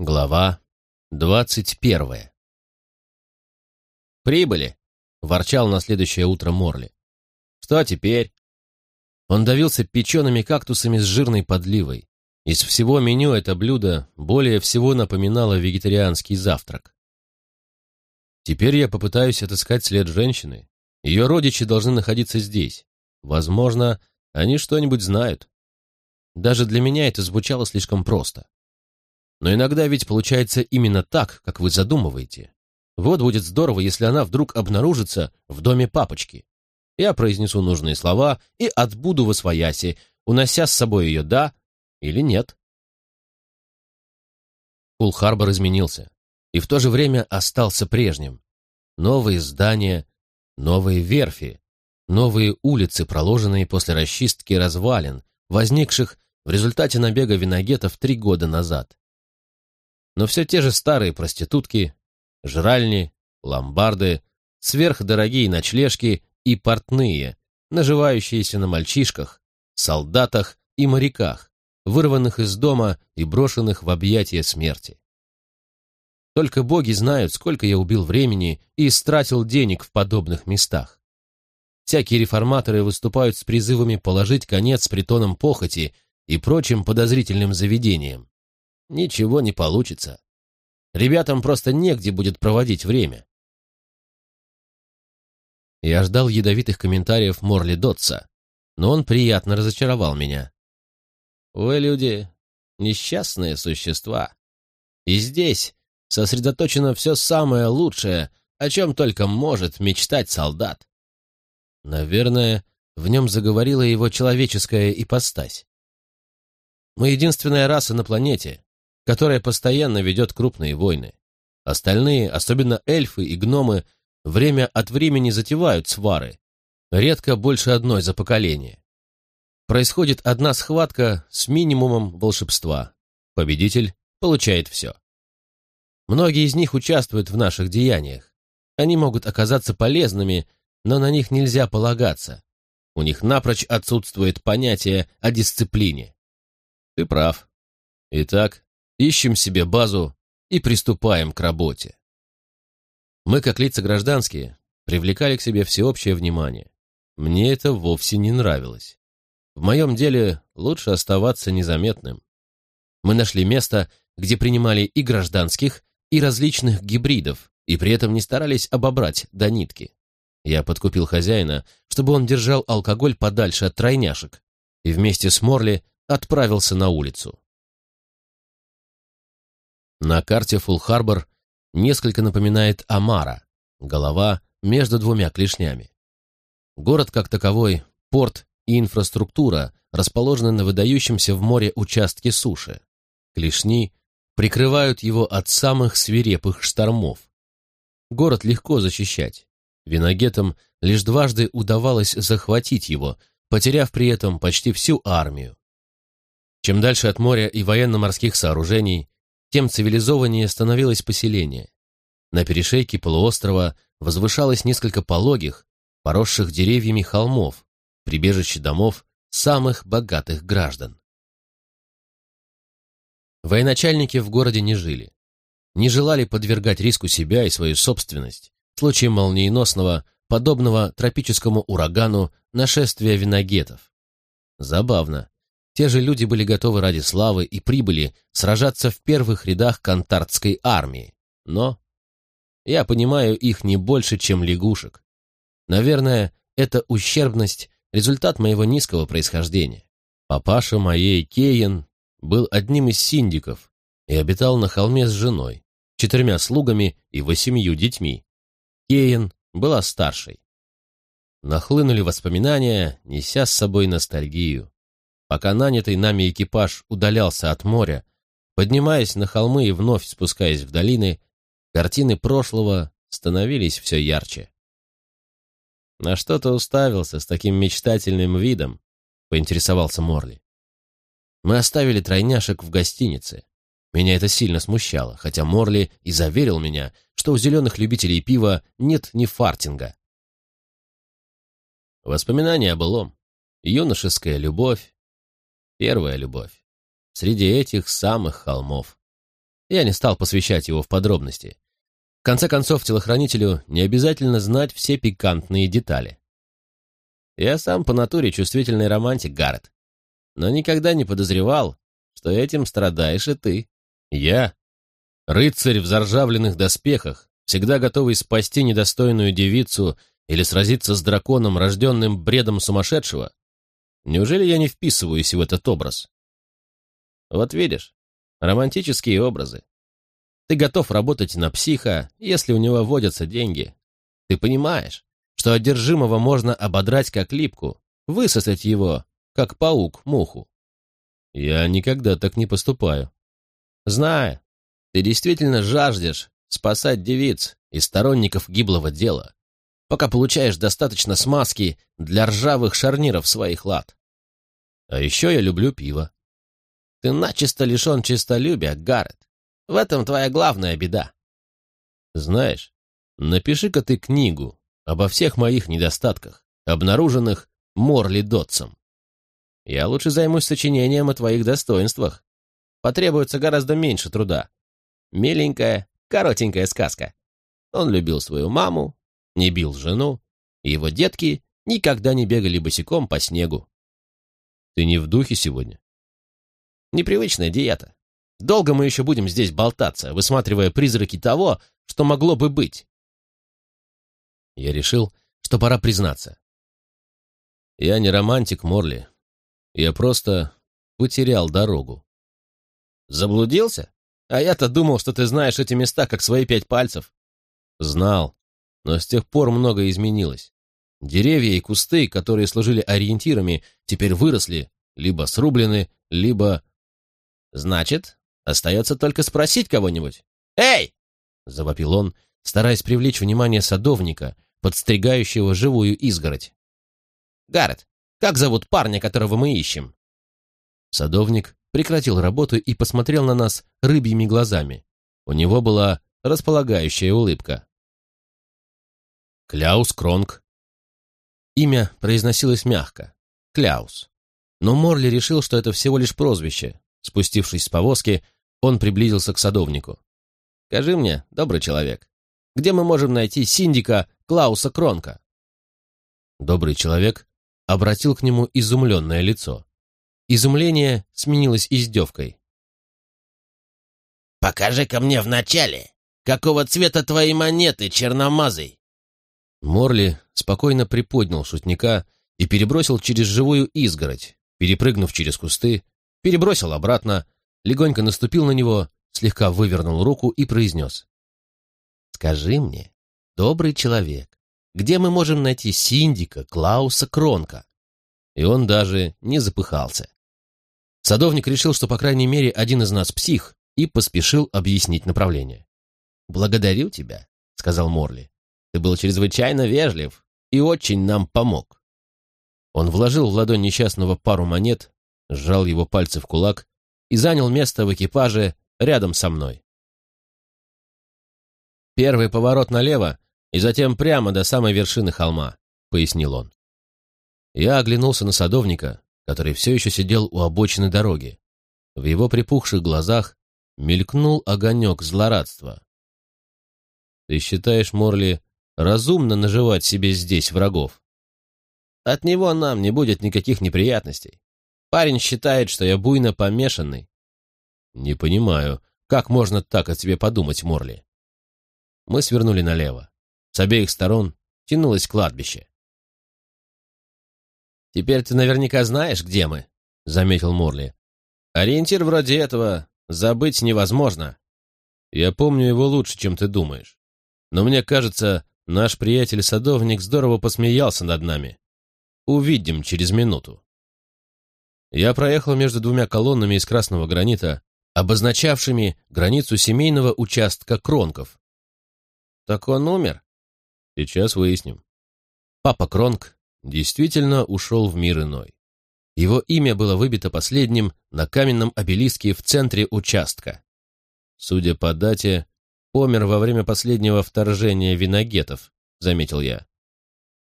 Глава двадцать первая «Прибыли!» — ворчал на следующее утро Морли. «Что теперь?» Он давился печеными кактусами с жирной подливой. Из всего меню это блюдо более всего напоминало вегетарианский завтрак. Теперь я попытаюсь отыскать след женщины. Ее родичи должны находиться здесь. Возможно, они что-нибудь знают. Даже для меня это звучало слишком просто. Но иногда ведь получается именно так, как вы задумываете. Вот будет здорово, если она вдруг обнаружится в доме папочки. Я произнесу нужные слова и отбуду во свояси, унося с собой ее «да» или «нет». Кул-Харбор изменился и в то же время остался прежним. Новые здания, новые верфи, новые улицы, проложенные после расчистки развалин, возникших в результате набега виногетов три года назад но все те же старые проститутки, жральни, ломбарды, сверхдорогие ночлежки и портные, наживающиеся на мальчишках, солдатах и моряках, вырванных из дома и брошенных в объятия смерти. Только боги знают, сколько я убил времени и истратил денег в подобных местах. Всякие реформаторы выступают с призывами положить конец притонам похоти и прочим подозрительным заведениям ничего не получится. Ребятам просто негде будет проводить время. Я ждал ядовитых комментариев Морли Дотса, но он приятно разочаровал меня. Вы, люди, несчастные существа. И здесь сосредоточено все самое лучшее, о чем только может мечтать солдат. Наверное, в нем заговорила его человеческая ипостась. Мы единственная раса на планете, которая постоянно ведет крупные войны. Остальные, особенно эльфы и гномы, время от времени затевают свары, редко больше одной за поколение. Происходит одна схватка с минимумом волшебства. Победитель получает все. Многие из них участвуют в наших деяниях. Они могут оказаться полезными, но на них нельзя полагаться. У них напрочь отсутствует понятие о дисциплине. Ты прав. Итак, ищем себе базу и приступаем к работе. Мы, как лица гражданские, привлекали к себе всеобщее внимание. Мне это вовсе не нравилось. В моем деле лучше оставаться незаметным. Мы нашли место, где принимали и гражданских, и различных гибридов, и при этом не старались обобрать до нитки. Я подкупил хозяина, чтобы он держал алкоголь подальше от тройняшек, и вместе с Морли отправился на улицу. На карте Фулл-Харбор несколько напоминает Амара, голова между двумя клешнями. Город как таковой, порт и инфраструктура расположены на выдающемся в море участке суши. Клешни прикрывают его от самых свирепых штормов. Город легко защищать. Виногетам лишь дважды удавалось захватить его, потеряв при этом почти всю армию. Чем дальше от моря и военно-морских сооружений, тем цивилизованнее становилось поселение. На перешейке полуострова возвышалось несколько пологих, поросших деревьями холмов, прибежище домов самых богатых граждан. Военачальники в городе не жили. Не желали подвергать риску себя и свою собственность в случае молниеносного, подобного тропическому урагану, нашествия виногетов. Забавно, те же люди были готовы ради славы и прибыли сражаться в первых рядах кантартской армии. Но я понимаю их не больше, чем лягушек. Наверное, эта ущербность – результат моего низкого происхождения. Папаша моей, Кейн, был одним из синдиков и обитал на холме с женой, четырьмя слугами и восемью детьми. Кейн была старшей. Нахлынули воспоминания, неся с собой ностальгию. Пока нанятый нами экипаж удалялся от моря, поднимаясь на холмы и вновь спускаясь в долины, картины прошлого становились все ярче. «На что ты уставился с таким мечтательным видом?» — поинтересовался Морли. «Мы оставили тройняшек в гостинице. Меня это сильно смущало, хотя Морли и заверил меня, что у зеленых любителей пива нет ни фартинга. Воспоминания о былом, юношеская любовь, Первая любовь. Среди этих самых холмов. Я не стал посвящать его в подробности. В конце концов, телохранителю не обязательно знать все пикантные детали. Я сам по натуре чувствительный романтик, Гаррет, но никогда не подозревал, что этим страдаешь и ты. Я — рыцарь в заржавленных доспехах, всегда готовый спасти недостойную девицу или сразиться с драконом, рожденным бредом сумасшедшего? Неужели я не вписываюсь в этот образ? Вот видишь, романтические образы. Ты готов работать на психа, если у него водятся деньги. Ты понимаешь, что одержимого можно ободрать как липку, высосать его, как паук муху. Я никогда так не поступаю. Знаю, ты действительно жаждешь спасать девиц и сторонников гиблого дела, пока получаешь достаточно смазки для ржавых шарниров своих лад. А еще я люблю пиво. Ты начисто лишен честолюбия, Гаррет. В этом твоя главная беда. Знаешь, напиши-ка ты книгу обо всех моих недостатках, обнаруженных Морли Дотсом. Я лучше займусь сочинением о твоих достоинствах. Потребуется гораздо меньше труда. Миленькая, коротенькая сказка. Он любил свою маму, не бил жену, и его детки никогда не бегали босиком по снегу. Ты не в духе сегодня? Непривычная диета. Долго мы еще будем здесь болтаться, высматривая призраки того, что могло бы быть. Я решил, что пора признаться. Я не романтик, Морли. Я просто потерял дорогу. Заблудился? А я-то думал, что ты знаешь эти места как свои пять пальцев. Знал, но с тех пор многое изменилось. Деревья и кусты, которые служили ориентирами, теперь выросли, либо срублены, либо... Значит, остается только спросить кого-нибудь. «Эй!» — завопил он, стараясь привлечь внимание садовника, подстригающего живую изгородь. «Гаррет, как зовут парня, которого мы ищем?» Садовник прекратил работу и посмотрел на нас рыбьими глазами. У него была располагающая улыбка. Кляус Кронг. Имя произносилось мягко. Кляус. Но Морли решил, что это всего лишь прозвище. Спустившись с повозки, он приблизился к садовнику. «Скажи мне, добрый человек, где мы можем найти синдика Клауса Кронка?» Добрый человек обратил к нему изумленное лицо. Изумление сменилось издевкой. «Покажи-ка мне вначале, какого цвета твои монеты, черномазый!» Морли спокойно приподнял шутника и перебросил через живую изгородь, перепрыгнув через кусты, перебросил обратно, легонько наступил на него, слегка вывернул руку и произнес. «Скажи мне, добрый человек, где мы можем найти Синдика Клауса Кронка?» И он даже не запыхался. Садовник решил, что, по крайней мере, один из нас псих, и поспешил объяснить направление. «Благодарю тебя», — сказал Морли. «Ты был чрезвычайно вежлив и очень нам помог». Он вложил в ладонь несчастного пару монет, сжал его пальцы в кулак и занял место в экипаже рядом со мной. «Первый поворот налево и затем прямо до самой вершины холма», — пояснил он. Я оглянулся на садовника, который все еще сидел у обочины дороги. В его припухших глазах мелькнул огонек злорадства. «Ты считаешь, Морли, разумно наживать себе здесь врагов?» «От него нам не будет никаких неприятностей. Парень считает, что я буйно помешанный». «Не понимаю, как можно так о тебе подумать, Морли?» Мы свернули налево. С обеих сторон тянулось кладбище. «Теперь ты наверняка знаешь, где мы», — заметил Морли. «Ориентир вроде этого забыть невозможно. Я помню его лучше, чем ты думаешь. Но мне кажется, наш приятель-садовник здорово посмеялся над нами. Увидим через минуту». Я проехал между двумя колоннами из красного гранита, обозначавшими границу семейного участка Кронков. «Так он умер?» «Сейчас выясним». Папа Кронк действительно ушел в мир иной. Его имя было выбито последним на каменном обелиске в центре участка. Судя по дате, помер во время последнего вторжения виногетов, заметил я.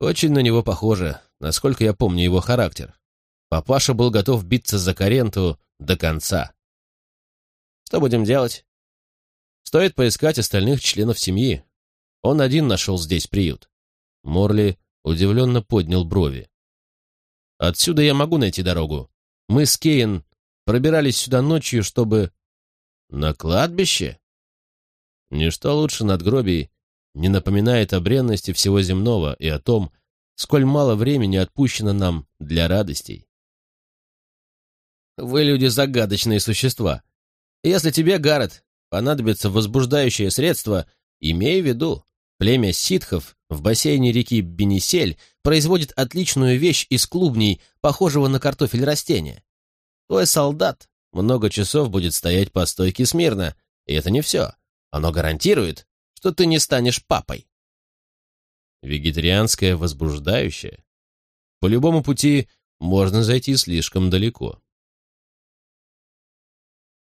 Очень на него похоже, насколько я помню его характер. Папаша был готов биться за Каренту до конца. Что будем делать? Стоит поискать остальных членов семьи. Он один нашел здесь приют. Морли удивленно поднял брови. Отсюда я могу найти дорогу. Мы с Кейн пробирались сюда ночью, чтобы... На кладбище? Ничто лучше надгробий не напоминает о бренности всего земного и о том, сколь мало времени отпущено нам для радостей. Вы люди загадочные существа. Если тебе, Гаррет, понадобится возбуждающее средство, имей в виду, племя ситхов в бассейне реки Бенесель производит отличную вещь из клубней, похожего на картофель растения. Твой солдат много часов будет стоять по стойке смирно, и это не все. Оно гарантирует, что ты не станешь папой. Вегетарианское возбуждающее? По любому пути можно зайти слишком далеко.